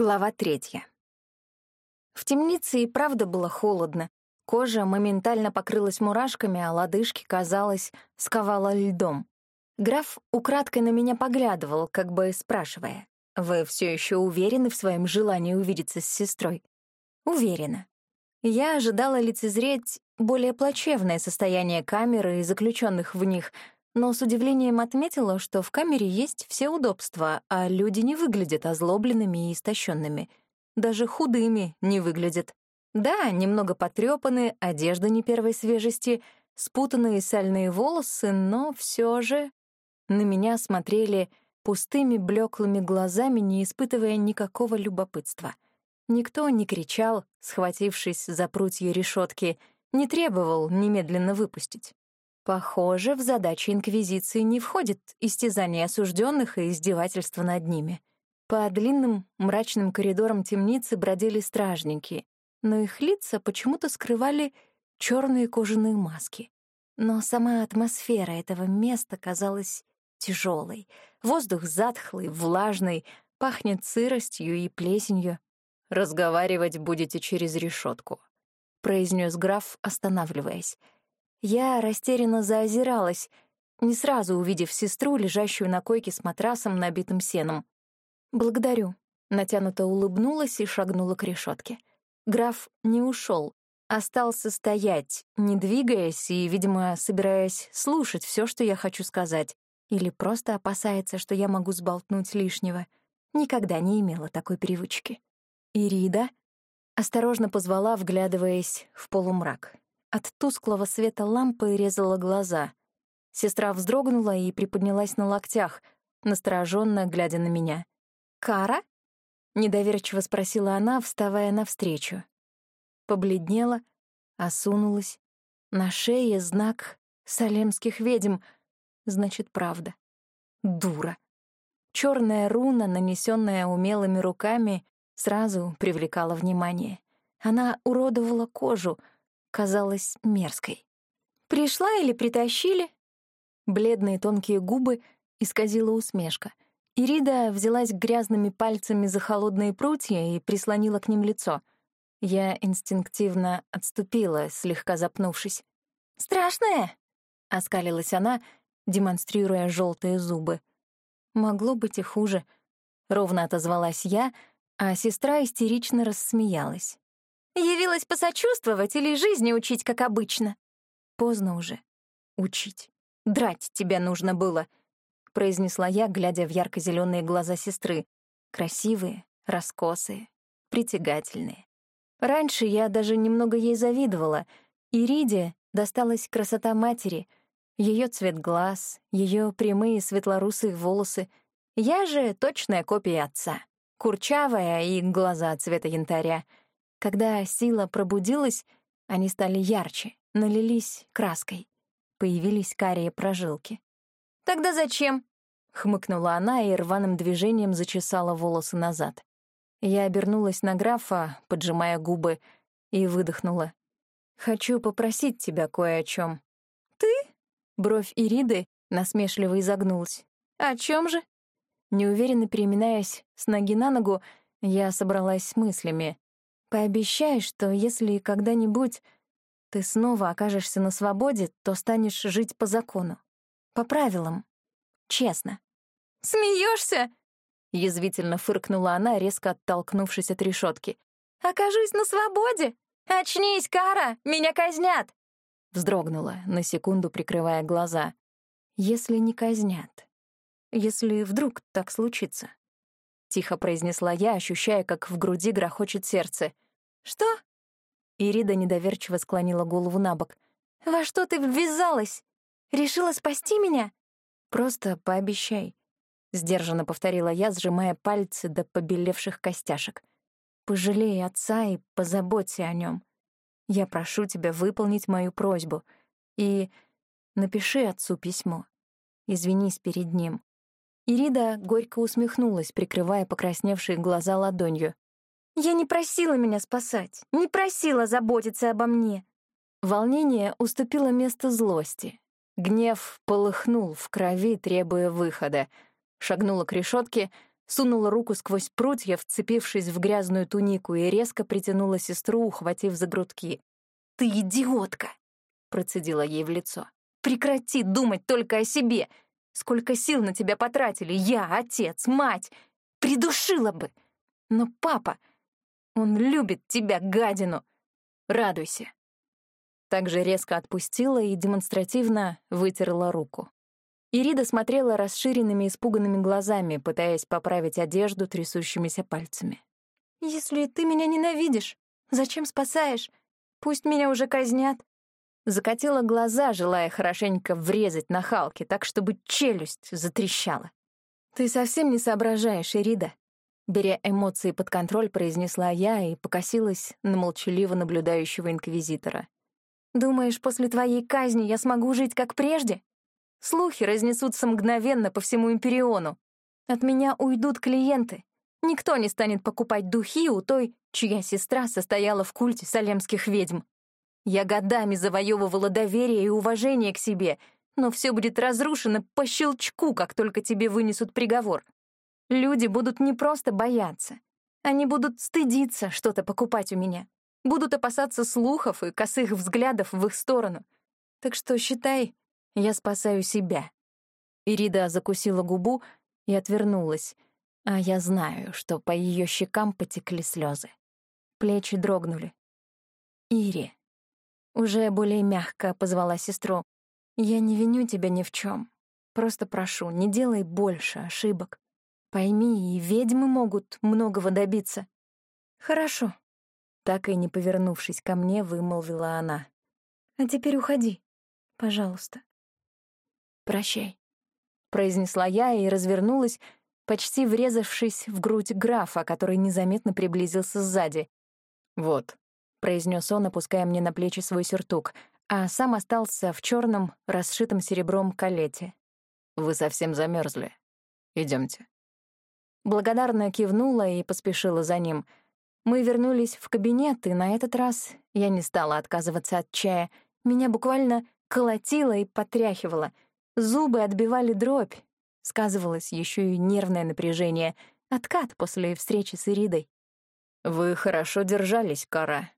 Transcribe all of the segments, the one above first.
Глава третья. В темнице и правда было холодно. Кожа моментально покрылась мурашками, а лодыжки, казалось, сковала льдом. Граф украдкой на меня поглядывал, как бы спрашивая, «Вы все еще уверены в своем желании увидеться с сестрой?» «Уверена». Я ожидала лицезреть более плачевное состояние камеры и заключенных в них, но с удивлением отметила, что в камере есть все удобства, а люди не выглядят озлобленными и истощенными. Даже худыми не выглядят. Да, немного потрёпаны, одежда не первой свежести, спутанные сальные волосы, но все же на меня смотрели пустыми блеклыми глазами, не испытывая никакого любопытства. Никто не кричал, схватившись за прутья решетки, не требовал немедленно выпустить. Похоже, в задачи Инквизиции не входит истязание осужденных и издевательство над ними. По длинным мрачным коридорам темницы бродили стражники, но их лица почему-то скрывали черные кожаные маски. Но сама атмосфера этого места казалась тяжелой. Воздух затхлый, влажный, пахнет сыростью и плесенью. «Разговаривать будете через решетку, произнес граф, останавливаясь. Я растерянно заозиралась, не сразу увидев сестру, лежащую на койке с матрасом, набитым сеном. «Благодарю», — натянуто улыбнулась и шагнула к решетке. Граф не ушел, остался стоять, не двигаясь и, видимо, собираясь слушать все, что я хочу сказать, или просто опасается, что я могу сболтнуть лишнего. Никогда не имела такой привычки. «Ирида?» Осторожно позвала, вглядываясь в полумрак. От тусклого света лампы резала глаза. Сестра вздрогнула и приподнялась на локтях, настороженно глядя на меня. «Кара?» — недоверчиво спросила она, вставая навстречу. Побледнела, осунулась. На шее знак салемских ведьм. Значит, правда. Дура. Черная руна, нанесенная умелыми руками, сразу привлекала внимание. Она уродовала кожу — казалась мерзкой. «Пришла или притащили?» Бледные тонкие губы исказила усмешка. Ирида взялась грязными пальцами за холодные прутья и прислонила к ним лицо. Я инстинктивно отступила, слегка запнувшись. «Страшная?» — оскалилась она, демонстрируя желтые зубы. «Могло быть и хуже», — ровно отозвалась я, а сестра истерично рассмеялась. Явилась посочувствовать или жизни учить, как обычно? Поздно уже. Учить. Драть тебя нужно было, — произнесла я, глядя в ярко зеленые глаза сестры. Красивые, раскосые, притягательные. Раньше я даже немного ей завидовала. Ириде досталась красота матери, ее цвет глаз, ее прямые светлорусые волосы. Я же точная копия отца. Курчавая и глаза цвета янтаря — когда сила пробудилась, они стали ярче, налились краской. Появились карие прожилки. «Тогда зачем?» — хмыкнула она и рваным движением зачесала волосы назад. Я обернулась на графа, поджимая губы, и выдохнула. «Хочу попросить тебя кое о чем. «Ты?» — бровь Ириды насмешливо изогнулась. «О чем же?» Неуверенно переминаясь с ноги на ногу, я собралась с мыслями. Пообещай, что если когда-нибудь ты снова окажешься на свободе, то станешь жить по закону. По правилам. Честно. «Смеешься?» — язвительно фыркнула она, резко оттолкнувшись от решетки. «Окажусь на свободе? Очнись, Кара! Меня казнят!» Вздрогнула, на секунду прикрывая глаза. «Если не казнят. Если вдруг так случится. — тихо произнесла я, ощущая, как в груди грохочет сердце. «Что?» Ирида недоверчиво склонила голову на бок. «Во что ты ввязалась? Решила спасти меня?» «Просто пообещай», — сдержанно повторила я, сжимая пальцы до побелевших костяшек. «Пожалей отца и позаботься о нем. Я прошу тебя выполнить мою просьбу. И напиши отцу письмо. Извинись перед ним. Ирида горько усмехнулась, прикрывая покрасневшие глаза ладонью. «Я не просила меня спасать, не просила заботиться обо мне». Волнение уступило место злости. Гнев полыхнул в крови, требуя выхода. Шагнула к решетке, сунула руку сквозь прутья, вцепившись в грязную тунику, и резко притянула сестру, ухватив за грудки. «Ты идиотка!» — процедила ей в лицо. «Прекрати думать только о себе! Сколько сил на тебя потратили я, отец, мать! Придушила бы! Но папа, он любит тебя, гадину! Радуйся!» Также резко отпустила и демонстративно вытерла руку. Ирида смотрела расширенными испуганными глазами, пытаясь поправить одежду трясущимися пальцами. «Если ты меня ненавидишь, зачем спасаешь? Пусть меня уже казнят». Закатила глаза, желая хорошенько врезать на Халке, так, чтобы челюсть затрещала. «Ты совсем не соображаешь, Ирида», Беря эмоции под контроль, произнесла я и покосилась на молчаливо наблюдающего инквизитора. «Думаешь, после твоей казни я смогу жить как прежде? Слухи разнесутся мгновенно по всему Империону. От меня уйдут клиенты. Никто не станет покупать духи у той, чья сестра состояла в культе салемских ведьм. Я годами завоевывала доверие и уважение к себе, но все будет разрушено по щелчку, как только тебе вынесут приговор. Люди будут не просто бояться. Они будут стыдиться что-то покупать у меня. Будут опасаться слухов и косых взглядов в их сторону. Так что считай, я спасаю себя. Ирида закусила губу и отвернулась, а я знаю, что по ее щекам потекли слезы. Плечи дрогнули. «Ири», уже более мягко позвала сестру, «я не виню тебя ни в чем. Просто прошу, не делай больше ошибок. Пойми, и ведьмы могут многого добиться. Хорошо. Так и не повернувшись ко мне, вымолвила она. А теперь уходи, пожалуйста. Прощай, произнесла я и развернулась, почти врезавшись в грудь графа, который незаметно приблизился сзади. «Вот», — произнес он, опуская мне на плечи свой сюртук, а сам остался в черном, расшитом серебром калете. «Вы совсем замерзли. Идемте. Благодарно кивнула и поспешила за ним. Мы вернулись в кабинет, и на этот раз я не стала отказываться от чая. Меня буквально колотило и потряхивало. Зубы отбивали дробь. Сказывалось еще и нервное напряжение. Откат после встречи с Иридой. «Вы хорошо держались, Кара», —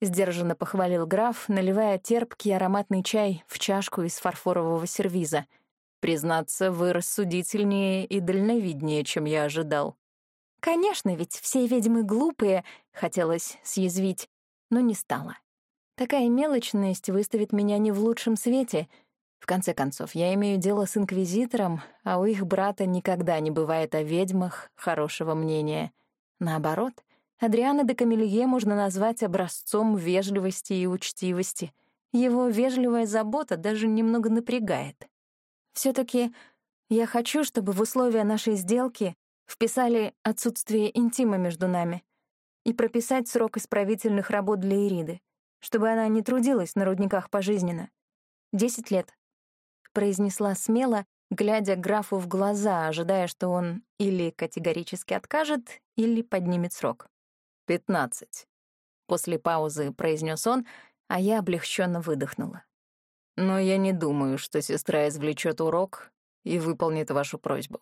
сдержанно похвалил граф, наливая терпкий ароматный чай в чашку из фарфорового сервиза — Признаться, вы рассудительнее и дальновиднее, чем я ожидал. Конечно, ведь все ведьмы глупые, хотелось съязвить, но не стало. Такая мелочность выставит меня не в лучшем свете. В конце концов, я имею дело с инквизитором, а у их брата никогда не бывает о ведьмах хорошего мнения. Наоборот, Адриана де Камелье можно назвать образцом вежливости и учтивости. Его вежливая забота даже немного напрягает все таки я хочу, чтобы в условия нашей сделки вписали отсутствие интима между нами и прописать срок исправительных работ для Ириды, чтобы она не трудилась на рудниках пожизненно. Десять лет. Произнесла смело, глядя графу в глаза, ожидая, что он или категорически откажет, или поднимет срок. «Пятнадцать», — после паузы произнес он, а я облегченно выдохнула. Но я не думаю, что сестра извлечет урок и выполнит вашу просьбу.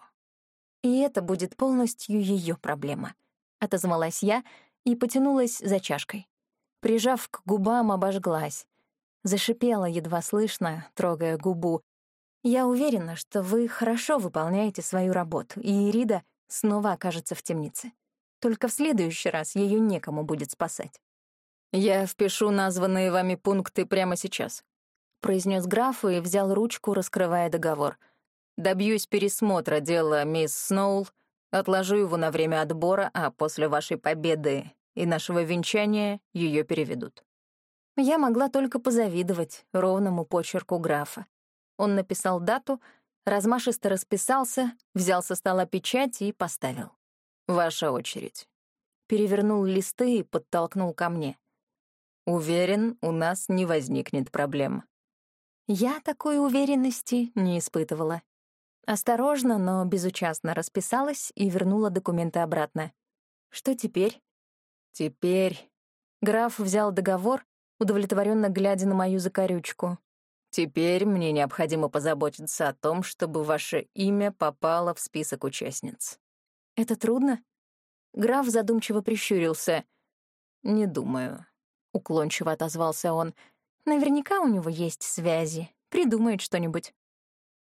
И это будет полностью ее проблема. Отозвалась я и потянулась за чашкой. Прижав к губам, обожглась. Зашипела едва слышно, трогая губу. «Я уверена, что вы хорошо выполняете свою работу, и Ирида снова окажется в темнице. Только в следующий раз ее некому будет спасать». «Я впишу названные вами пункты прямо сейчас», — произнес граф и взял ручку, раскрывая договор. «Добьюсь пересмотра дела мисс Сноул, отложу его на время отбора, а после вашей победы и нашего венчания ее переведут». Я могла только позавидовать ровному почерку графа. Он написал дату, размашисто расписался, взял со стола печать и поставил. «Ваша очередь». Перевернул листы и подтолкнул ко мне. «Уверен, у нас не возникнет проблем. Я такой уверенности не испытывала. Осторожно, но безучастно расписалась и вернула документы обратно. Что теперь? Теперь... Граф взял договор, удовлетворенно глядя на мою закорючку. Теперь мне необходимо позаботиться о том, чтобы ваше имя попало в список участниц. Это трудно?» Граф задумчиво прищурился. «Не думаю», — уклончиво отозвался он. «Наверняка у него есть связи. Придумает что-нибудь».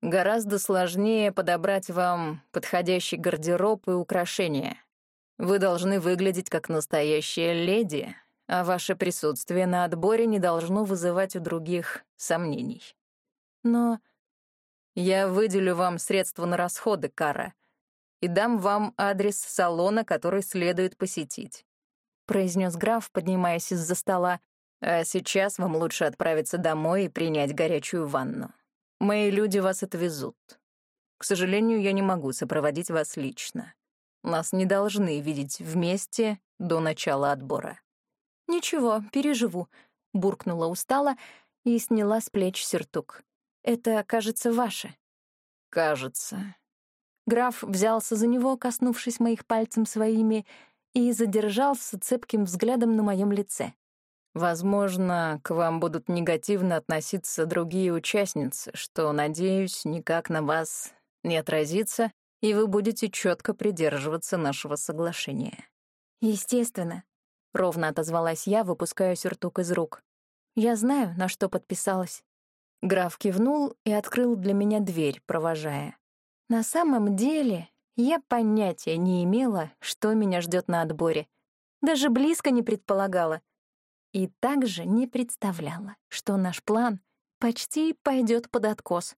«Гораздо сложнее подобрать вам подходящий гардероб и украшения. Вы должны выглядеть как настоящая леди, а ваше присутствие на отборе не должно вызывать у других сомнений. Но я выделю вам средства на расходы, Кара, и дам вам адрес салона, который следует посетить», — произнес граф, поднимаясь из-за стола. «А сейчас вам лучше отправиться домой и принять горячую ванну. Мои люди вас отвезут. К сожалению, я не могу сопроводить вас лично. Нас не должны видеть вместе до начала отбора». «Ничего, переживу», — буркнула устало и сняла с плеч сюртук. «Это, кажется, ваше». «Кажется». Граф взялся за него, коснувшись моих пальцем своими, и задержался цепким взглядом на моем лице. «Возможно, к вам будут негативно относиться другие участницы, что, надеюсь, никак на вас не отразится, и вы будете четко придерживаться нашего соглашения». «Естественно», Ровно отозвалась я, выпуская сюртук из рук. Я знаю, на что подписалась. Граф кивнул и открыл для меня дверь, провожая. На самом деле, я понятия не имела, что меня ждет на отборе. Даже близко не предполагала. И также не представляла, что наш план почти пойдет под откос.